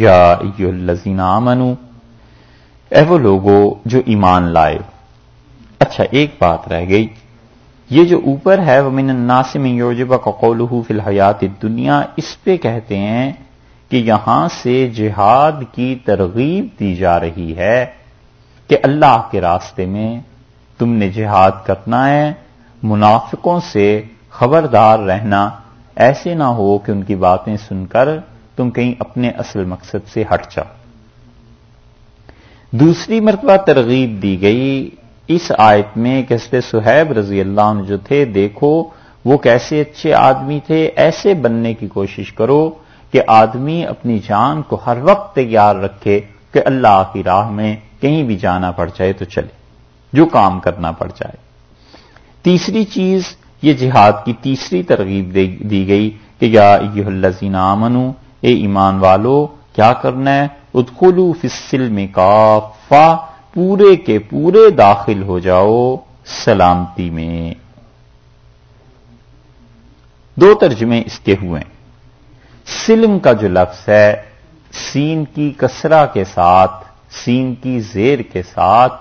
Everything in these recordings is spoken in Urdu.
یا الذین آمنو، اے وہ لوگو جو ایمان لائے۔ اچھا ایک بات رہ گئی۔ یہ جو اوپر ہے وہ من الناسم یوجبہ کا قولہ فی الحیات دنیا اس پہ کہتے ہیں کہ یہاں سے جہاد کی ترغیب دی جا رہی ہے کہ اللہ کے راستے میں تم نے جہاد کرنا ہے۔ منافقوں سے خبردار رہنا، ایسے نہ ہو کہ ان کی باتیں سن کر تم کہیں اپنے اصل مقصد سے ہٹ جاؤ۔ دوسری مرتبہ ترغیب دی گئی۔ اس آیت میں کیسے سہیب رضی اللہ عنہ جو تھے، دیکھو وہ کیسے اچھے آدمی تھے، ایسے بننے کی کوشش کرو کہ آدمی اپنی جان کو ہر وقت تیار رکھے کہ اللہ کی راہ میں کہیں بھی جانا پڑ جائے تو چلے، جو کام کرنا پڑ جائے۔ تیسری چیز، یہ جہاد کی تیسری ترغیب دی گئی کہ یا یہ الزین امنو اے ایمان والو، کیا کرنا ہے؟ ادخلو فصل میں کافا پورے کے پورے داخل ہو جاؤ سلامتی میں۔ دو ترجمے اس کے ہوئے سلم کا جو لفظ ہے، سین کی کسرا کے ساتھ، سین کی زیر کے ساتھ،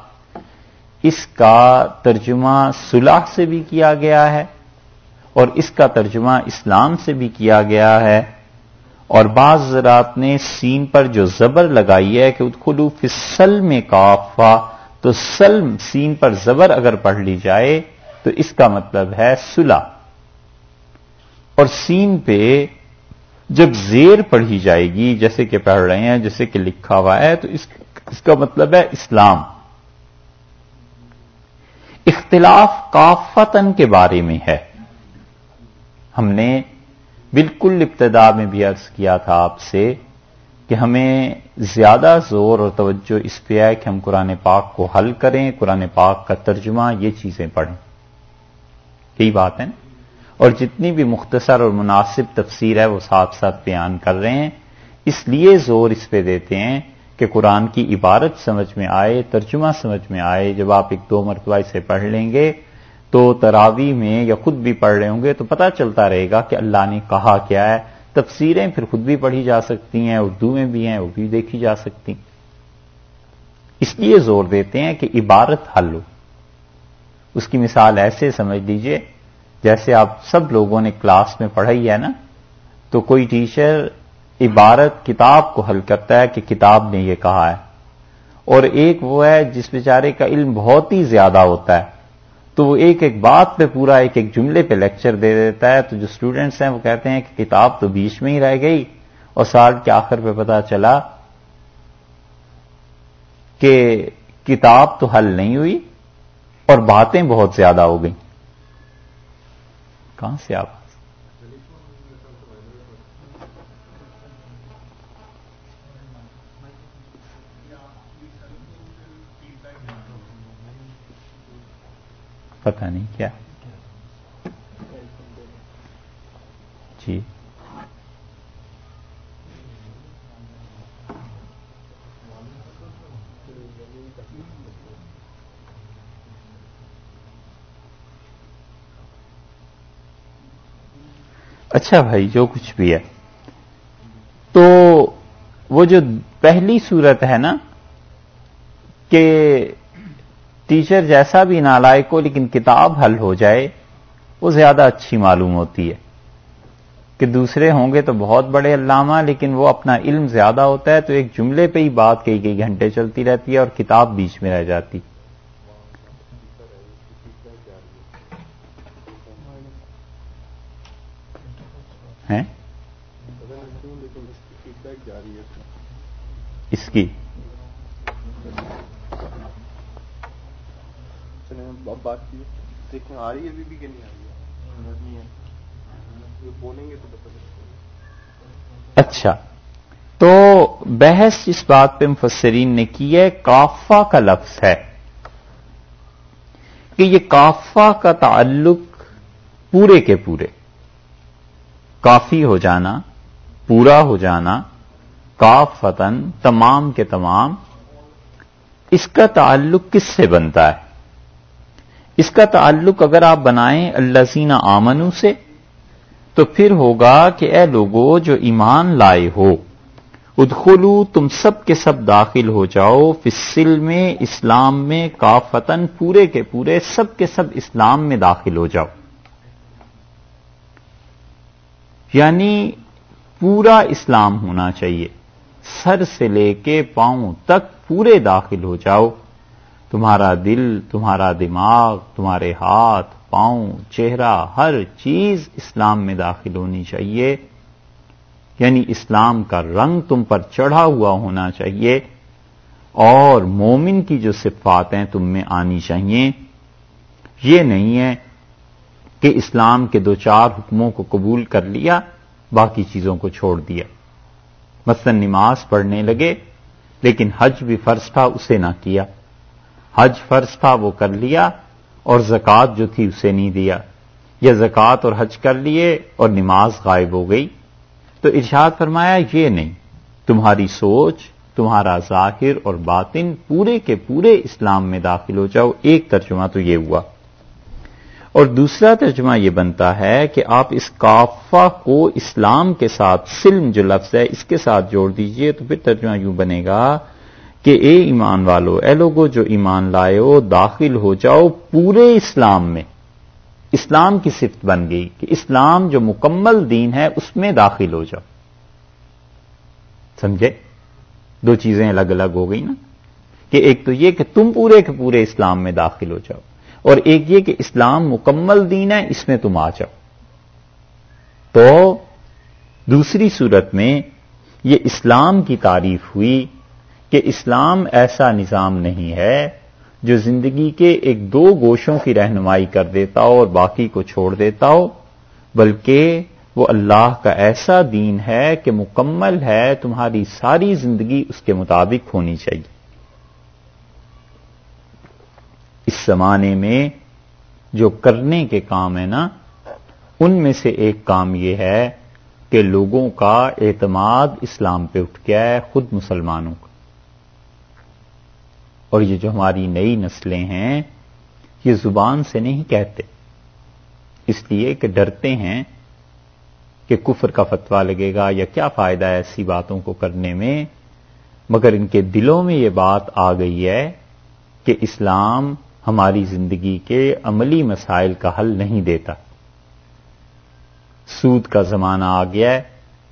اس کا ترجمہ صلح سے بھی کیا گیا ہے اور اس کا ترجمہ اسلام سے بھی کیا گیا ہے۔ اور بعض زراعت نے سین پر جو زبر لگائی ہے کہ ادخلو فصل میں کافا تو سلم سین پر زبر اگر پڑھ لی جائے تو اس کا مطلب ہے سلا۔ اور سین پہ جب زیر پڑھی جائے گی، جیسے کہ پڑھ رہے ہیں، جیسے کہ لکھا ہوا ہے، تو اس اس کا مطلب ہے اسلام۔ اختلاف کافتن کے بارے میں ہے۔ ہم نے بالکل ابتدا میں بھی عرض کیا تھا آپ سے کہ ہمیں زیادہ زور اور توجہ اس پہ ہے کہ ہم قرآن پاک کو حل کریں، قرآن پاک کا ترجمہ، یہ چیزیں پڑھیں۔ یہی بات ہے نا؟ اور جتنی بھی مختصر اور مناسب تفسیر ہے، وہ ساتھ ساتھ بیان کر رہے ہیں۔ اس لیے زور اس پہ دیتے ہیں کہ قرآن کی عبارت سمجھ میں آئے، ترجمہ سمجھ میں آئے۔ جب آپ ایک دو مرتبہ اسے پڑھ لیں گے تو تراوی میں یا خود بھی پڑھ رہے ہوں گے تو پتہ چلتا رہے گا کہ اللہ نے کہا کیا ہے۔ تفسیریں پھر خود بھی پڑھی جا سکتی ہیں، اردو میں بھی ہیں، وہ بھی دیکھی جا سکتی۔ اس لیے زور دیتے ہیں کہ عبارت حل ہو۔ اس کی مثال ایسے سمجھ لیجیے، جیسے آپ سب لوگوں نے کلاس میں پڑھائی ہے نا، تو کوئی ٹیچر عبارت کتاب کو حل کرتا ہے کہ کتاب نے یہ کہا ہے۔ اور ایک وہ ہے جس بیچارے کا علم بہت ہی زیادہ ہوتا ہے۔ تو وہ ایک ایک بات پہ پورا ایک ایک جملے پہ لیکچر دے دیتا ہے۔ تو جو اسٹوڈینٹس ہیں وہ کہتے ہیں کہ کتاب تو بیچ میں ہی رہ گئی اور سال کے آخر پہ پتا چلا کہ کتاب تو حل نہیں ہوئی اور باتیں بہت زیادہ ہو گئیں۔ کہاں سے آپ؟ پتہ نہیں کیا۔ جی۔ اچھا بھائی، جو کچھ بھی ہے۔ تو وہ جو پہلی صورت ہے نا، کہ ٹیچر جیسا بھی نالائق ہو لیکن کتاب حل ہو جائے، وہ زیادہ اچھی معلوم ہوتی ہے۔ کہ دوسرے ہوں گے تو بہت بڑے علامہ، لیکن وہ اپنا علم زیادہ ہوتا ہے تو ایک جملے پہ ہی بات کئی کئی گھنٹے چلتی رہتی ہے اور کتاب بیچ میں رہ جاتی۔ اس کی۔ بات کی دیکھیں آ رہی ہے ابھی بھی کہ نہیں آ رہی ہے؟ بولیں گے تو اچھا۔ تو بحث اس بات پہ مفسرین نے کی ہے کافا کا لفظ ہے کہ یہ کافا کا تعلق پورے کے پورے۔ کافی ہو جانا پورا ہو جانا کاف فتن تمام کے تمام اس کا تعلق کس سے بنتا ہے؟ اس کا تعلق اگر آپ بنائیں اللہ زین آمنو سے، تو پھر ہوگا کہ اے لوگو جو ایمان لائے ہو ادخلو تم سب کے سب داخل ہو جاؤ فصل میں اسلام میں کافتن پورے کے پورے سب کے سب اسلام میں داخل ہو جاؤ۔ یعنی پورا اسلام ہونا چاہیے، سر سے لے کے پاؤں تک پورے داخل ہو جاؤ۔ تمہارا دل، تمہارا دماغ، تمہارے ہاتھ، پاؤں، چہرہ، ہر چیز اسلام میں داخل ہونی چاہیے۔ یعنی اسلام کا رنگ تم پر چڑھا ہوا ہونا چاہیے۔ اور مومن کی جو صفات ہیں تم میں آنی چاہیے۔ یہ نہیں ہے کہ اسلام کے دو چار حکموں کو قبول کر لیا، باقی چیزوں کو چھوڑ دیا۔ مثلا نماز پڑھنے لگے، لیکن حج بھی فرض تھا، اسے نہ کیا۔ حج فرض تھا وہ کر لیا اور زکوٰۃ جو تھی اسے نہیں دیا۔ یا زکوٰۃ اور حج کر لیے اور نماز غائب ہو گئی۔ تو ارشاد فرمایا، یہ نہیں، تمہاری سوچ، تمہارا ظاہر اور باطن پورے کے پورے اسلام میں داخل ہو جاؤ۔ ایک ترجمہ تو یہ ہوا۔ اور دوسرا ترجمہ یہ بنتا ہے کہ آپ اس کافہ کو اسلام کے ساتھ، سلم جو لفظ ہے، اس کے ساتھ جوڑ دیجیے تو پھر ترجمہ یوں بنے گا۔ کہ اے ایمان والو، اے لوگو جو ایمان لائے ہو، داخل ہو جاؤ پورے اسلام میں۔ اسلام کی صفت بن گئی کہ اسلام جو مکمل دین ہے، اس میں داخل ہو جاؤ۔ سمجھے؟ دو چیزیں الگ الگ ہو گئی نا۔ کہ ایک تو یہ کہ تم پورے کے پورے اسلام میں داخل ہو جاؤ، اور ایک یہ کہ اسلام مکمل دین ہے، اس میں تم آ جاؤ۔ تو دوسری صورت میں یہ اسلام کی تعریف ہوئی کہ اسلام ایسا نظام نہیں ہے جو زندگی کے ایک دو گوشوں کی رہنمائی کر دیتا ہو اور باقی کو چھوڑ دیتا ہو، بلکہ وہ اللہ کا ایسا دین ہے کہ مکمل ہے، تمہاری ساری زندگی اس کے مطابق ہونی چاہیے۔ اس زمانے میں جو کرنے کے کام ہے نا، ان میں سے ایک کام یہ ہے کہ لوگوں کا اعتماد اسلام پہ اٹھ گیا ہے، خود مسلمانوں کا۔ اور یہ جو ہماری نئی نسلیں ہیں، یہ زبان سے نہیں کہتے۔ اس لیے کہ ڈرتے ہیں کہ کفر کا فتوا لگے گا یا کیا فائدہ ہے ایسی باتوں کو کرنے میں، مگر ان کے دلوں میں یہ بات آ گئی ہے کہ اسلام ہماری زندگی کے عملی مسائل کا حل نہیں دیتا۔ سود کا زمانہ آ گیا ہے۔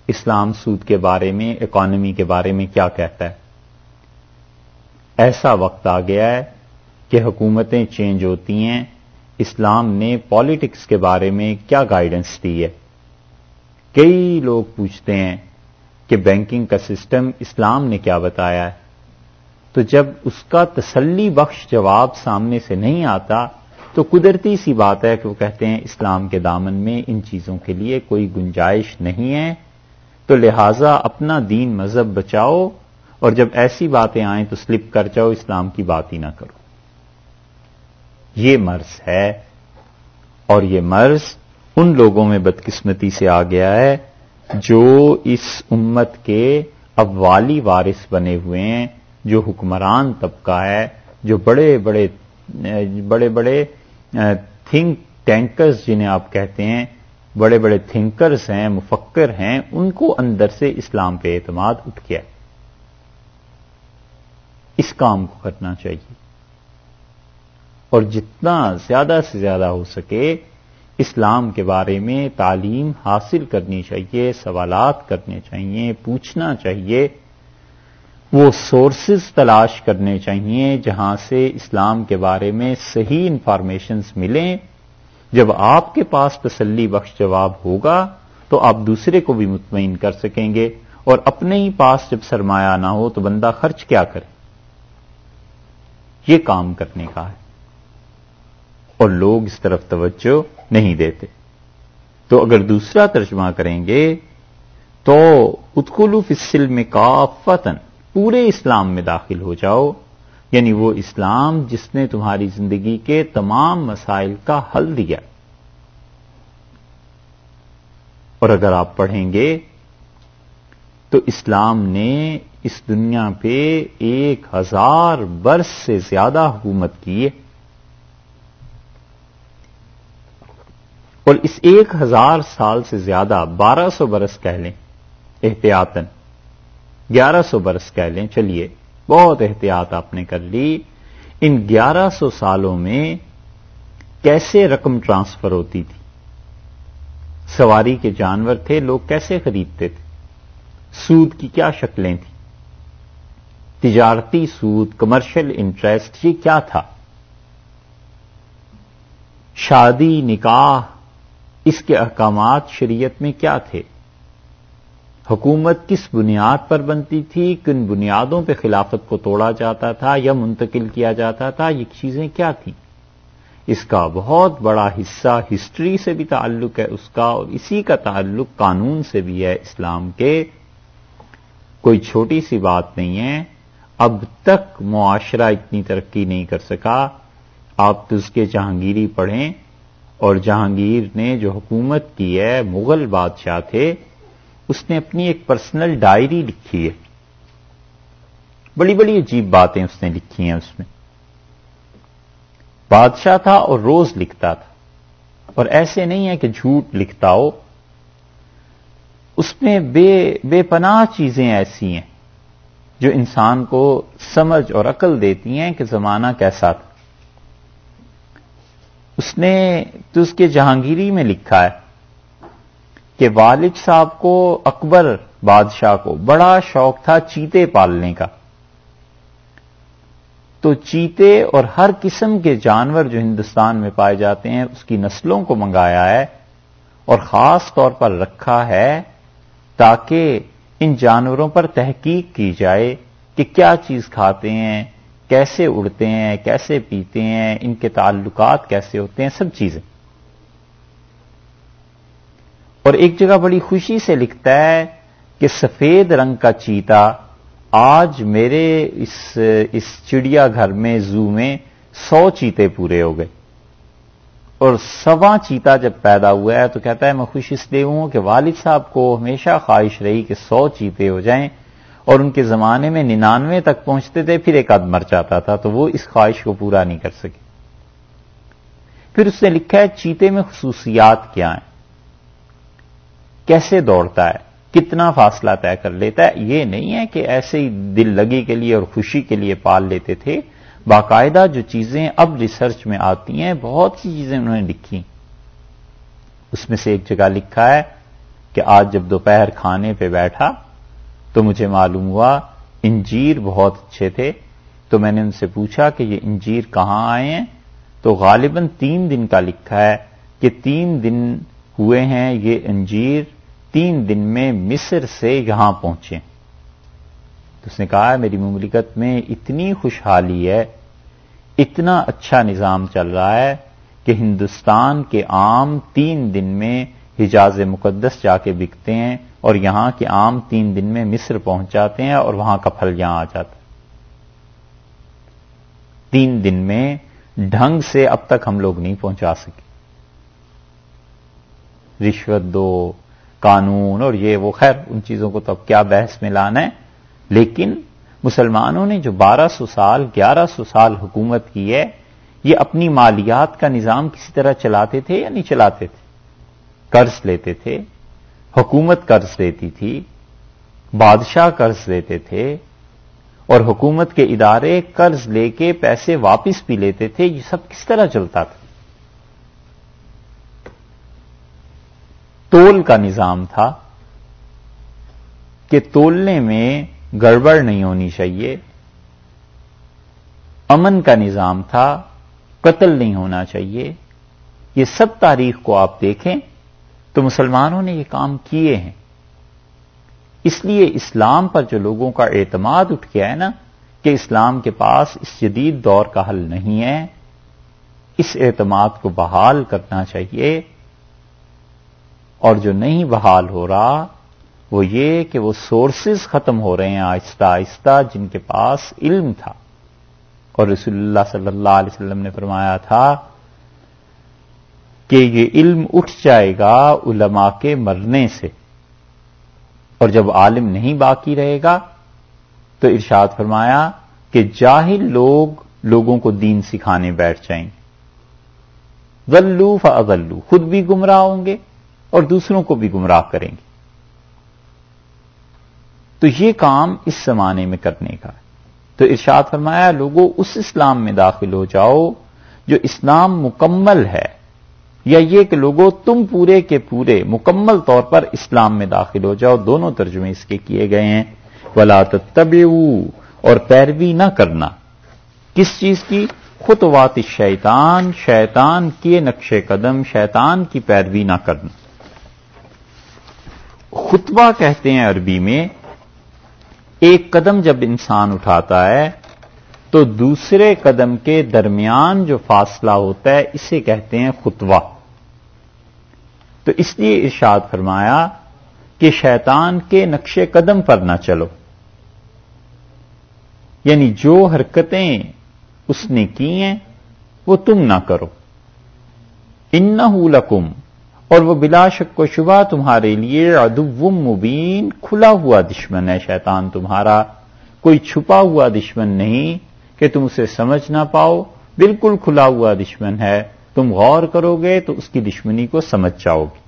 اسلام سود کے بارے میں، اکانومی کے بارے میں کیا کہتا ہے؟ ایسا وقت آ گیا ہے کہ حکومتیں چینج ہوتی ہیں۔ اسلام نے پالیٹکس کے بارے میں کیا گائیڈنس دی ہے؟ کئی لوگ پوچھتے ہیں کہ بینکنگ کا سسٹم اسلام نے کیا بتایا ہے۔ تو جب اس کا تسلی بخش جواب سامنے سے نہیں آتا، تو قدرتی سی بات ہے کہ وہ کہتے ہیں اسلام کے دامن میں ان چیزوں کے لیے کوئی گنجائش نہیں ہے۔ تو لہذا اپنا دین مذہب بچاؤ۔ اور جب ایسی باتیں آئیں تو سلپ کر جاؤ، اسلام کی بات ہی نہ کرو۔ یہ مرض ہے اور یہ مرض ان لوگوں میں بدقسمتی سے آ گیا ہے جو اس امت کے والی وارث بنے ہوئے ہیں، جو حکمران طبقہ ہے، جو بڑے بڑے بڑے بڑے تھنک ٹینکرز جنہیں آپ کہتے ہیں، بڑے بڑے تھنکرز ہیں، مفکر ہیں، ان کو اندر سے اسلام پہ اعتماد اٹھ گیا۔ اس کام کو کرنا چاہیے۔ اور جتنا زیادہ سے زیادہ ہو سکے، اسلام کے بارے میں تعلیم حاصل کرنی چاہیے، سوالات کرنے چاہیے، پوچھنا چاہیے۔ وہ سورسز تلاش کرنے چاہیے جہاں سے اسلام کے بارے میں صحیح انفارمیشنز ملیں۔ جب آپ کے پاس تسلی بخش جواب ہوگا، تو آپ دوسرے کو بھی مطمئن کر سکیں گے۔ اور اپنے ہی پاس جب سرمایہ نہ ہو، تو بندہ خرچ کیا کرے؟ یہ کام کرنے کا ہے۔ اور لوگ اس طرف توجہ نہیں دیتے۔ تو اگر دوسرا ترجمہ کریں گے، تو اتکلو فصل میں کافتن پورے اسلام میں داخل ہو جاؤ۔ یعنی وہ اسلام جس نے تمہاری زندگی کے تمام مسائل کا حل دیا۔ اور اگر آپ پڑھیں گے، تو اسلام نے اس دنیا پہ ایک ہزار برس سے زیادہ حکومت کی ہے۔ اور اس ایک ہزار سال سے زیادہ بارہ سو برس کہہ لیں احتیاطن گیارہ سو برس کہہ لیں۔ چلیے، بہت احتیاط آپ نے کر لی۔ ان گیارہ سو سالوں میں کیسے رقم ٹرانسفر ہوتی تھی؟ سواری کے جانور تھے، لوگ کیسے خریدتے تھے؟ سود کی کیا شکلیں تھیں؟ تجارتی سود کمرشل انٹرسٹ یہ کیا تھا؟ شادی، نکاح، اس کے احکامات شریعت میں کیا تھے؟ حکومت کس بنیاد پر بنتی تھی؟ کن بنیادوں پہ خلافت کو توڑا جاتا تھا یا منتقل کیا جاتا تھا؟ یہ چیزیں کیا تھیں؟ اس کا بہت بڑا حصہ ہسٹری سے بھی تعلق ہے، اس کا اور اسی کا تعلق قانون سے بھی ہے، اسلام کے۔ کوئی چھوٹی سی بات نہیں ہے۔ اب تک معاشرہ اتنی ترقی نہیں کر سکا۔ آپ تو اس کے جہانگیری پڑھیں۔ اور جہانگیر نے جو حکومت کی ہے، مغل بادشاہ تھے، اس نے اپنی ایک پرسنل ڈائری لکھی ہے۔ بڑی بڑی عجیب باتیں اس نے لکھی ہیں اس میں۔ بادشاہ تھا اور روز لکھتا تھا۔ اور ایسے نہیں ہے کہ جھوٹ لکھتا ہو۔ اس میں بے بے پناہ چیزیں ایسی ہیں۔ جو انسان کو سمجھ اور عقل دیتی ہیں کہ زمانہ کیسا تھا۔ اس نے تو اس کے جہانگیری میں لکھا ہے کہ والد صاحب کو اکبر بادشاہ کو بڑا شوق تھا چیتے پالنے کا۔ تو چیتے اور ہر قسم کے جانور جو ہندوستان میں پائے جاتے ہیں، اس کی نسلوں کو منگایا ہے اور خاص طور پر رکھا ہے تاکہ ان جانوروں پر تحقیق کی جائے کہ کیا چیز کھاتے ہیں، کیسے اڑتے ہیں، کیسے پیتے ہیں، ان کے تعلقات کیسے ہوتے ہیں، سب چیزیں۔ اور ایک جگہ بڑی خوشی سے لکھتا ہے کہ سفید رنگ کا چیتا آج میرے اس اس چڑیا گھر میں، زو میں سو چیتے پورے ہو گئے۔ اور سوا چیتا جب پیدا ہوا ہے تو کہتا ہے میں خوش اس لیے ہوں کہ والد صاحب کو ہمیشہ خواہش رہی کہ سو چیتے ہو جائیں اور ان کے زمانے میں ننانوے تک پہنچتے تھے، پھر ایک آدھ مر جاتا تھا، تو وہ اس خواہش کو پورا نہیں کر سکے۔ پھر اس نے لکھا ہے، چیتے میں خصوصیات کیا ہیں؟ کیسے دوڑتا ہے؟ کتنا فاصلہ طے کر لیتا ہے؟ یہ نہیں ہے کہ ایسے ہی دل لگی کے لیے اور خوشی کے لیے پال لیتے تھے باقاعدہ جو چیزیں اب ریسرچ میں آتی ہیں، بہت سی چیزیں انہوں نے لکھی۔ اس میں سے ایک جگہ لکھا ہے کہ آج جب دوپہر کھانے پہ بیٹھا تو مجھے معلوم ہوا انجیر بہت اچھے تھے۔ تو میں نے ان سے پوچھا کہ یہ انجیر کہاں آئے ہیں؟ تو غالباً تین دن کا لکھا ہے کہ تین دن ہوئے ہیں یہ انجیر، تین دن میں مصر سے یہاں پہنچے۔ تو اس نے کہا، میری مملکت میں اتنی خوشحالی ہے اتنا اچھا نظام چل رہا ہے کہ ہندوستان کے آم تین دن میں حجاز مقدس جا کے بکتے ہیں اور یہاں کے آم تین دن میں مصر پہنچ جاتے ہیں اور وہاں کا پھل یہاں آ جاتا ہے۔ تین دن میں ڈھنگ سے اب تک ہم لوگ نہیں پہنچا سکے۔ رشوت دو، قانون اور یہ وہ، خیر ان چیزوں کو تو اب کیا بحث میں لانا ہے، لیکن مسلمانوں نے جو بارہ سو سال، گیارہ سو سال حکومت کی ہے، یہ اپنی مالیات کا نظام کسی طرح چلاتے تھے یا نہیں چلاتے تھے؟ قرض لیتے تھے، حکومت قرض دیتی تھی، بادشاہ قرض دیتے تھے، اور حکومت کے ادارے قرض لے کے پیسے واپس بھی لیتے تھے، یہ سب کس طرح چلتا تھا؟ تول کا نظام تھا کہ تولنے میں گڑبڑ نہیں ہونی چاہیے۔ امن کا نظام تھا، قتل نہیں ہونا چاہیے۔ یہ سب تاریخ کو آپ دیکھیں تو مسلمانوں نے یہ کام کیے ہیں۔ اس لیے اسلام پر جو لوگوں کا اعتماد اٹھ گیا ہے نا کہ اسلام کے پاس اس جدید دور کا حل نہیں ہے، اس اعتماد کو بحال کرنا چاہیے۔ اور جو نہیں بحال ہو رہا وہ یہ کہ وہ سورسز ختم ہو رہے ہیں آہستہ آہستہ جن کے پاس علم تھا۔ اور رسول اللہ صلی اللہ علیہ وسلم نے فرمایا تھا کہ یہ علم اٹھ جائے گا علماء کے مرنے سے۔ اور جب عالم نہیں باقی رہے گا تو ارشاد فرمایا کہ جاہل لوگ لوگوں کو دین سکھانے بیٹھ جائیں۔ گے غلو فغلو خود بھی گمراہ ہوں گے اور دوسروں کو بھی گمراہ کریں گے۔ تو یہ کام اس زمانے میں کرنے کا تو ارشاد فرمایا لوگوں اس اسلام میں داخل ہو جاؤ جو اسلام مکمل ہے، یا یہ کہ لوگوں تم پورے کے پورے مکمل طور پر اسلام میں داخل ہو جاؤ۔ دونوں ترجمے اس کے کیے گئے ہیں۔ ولا تب اور پیروی نہ کرنا۔ کس چیز کی؟ خطوات شیطان شیطان کے نقش قدم، شیطان کی پیروی نہ کرنا۔ خطبہ کہتے ہیں عربی میں ایک قدم جب انسان اٹھاتا ہے تو دوسرے قدم کے درمیان جو فاصلہ ہوتا ہے، اسے کہتے ہیں خطبہ تو اس لیے ارشاد فرمایا کہ شیطان کے نقش قدم پر نہ چلو۔ یعنی جو حرکتیں اس نے کی ہیں، وہ تم نہ کرو۔ ان لکم اور وہ بلا شک و شبہ تمہارے لیے ادب مبین، کھلا ہوا دشمن ہے شیطان تمہارا۔ کوئی چھپا ہوا دشمن نہیں کہ تم اسے سمجھ نہ پاؤ۔ بالکل کھلا ہوا دشمن ہے۔ تم غور کرو گے تو اس کی دشمنی کو سمجھ جاؤ گے۔